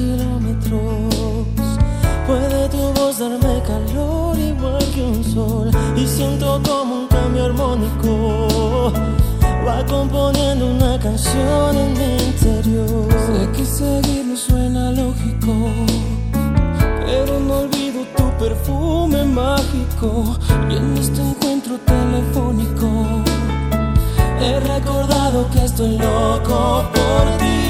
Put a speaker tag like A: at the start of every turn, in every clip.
A: kilómetros. Puede tu voz darme calor igual que un sol y siento como un cambio armónico. Va componiendo una canción en mi interior. Sé
B: que seguirlo suena lógico, pero no olvido tu
A: perfume mágico y en este encuentro telefónico he recordado que estoy loco por ti.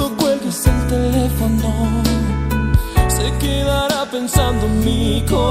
A: mi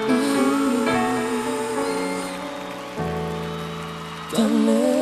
A: Done it.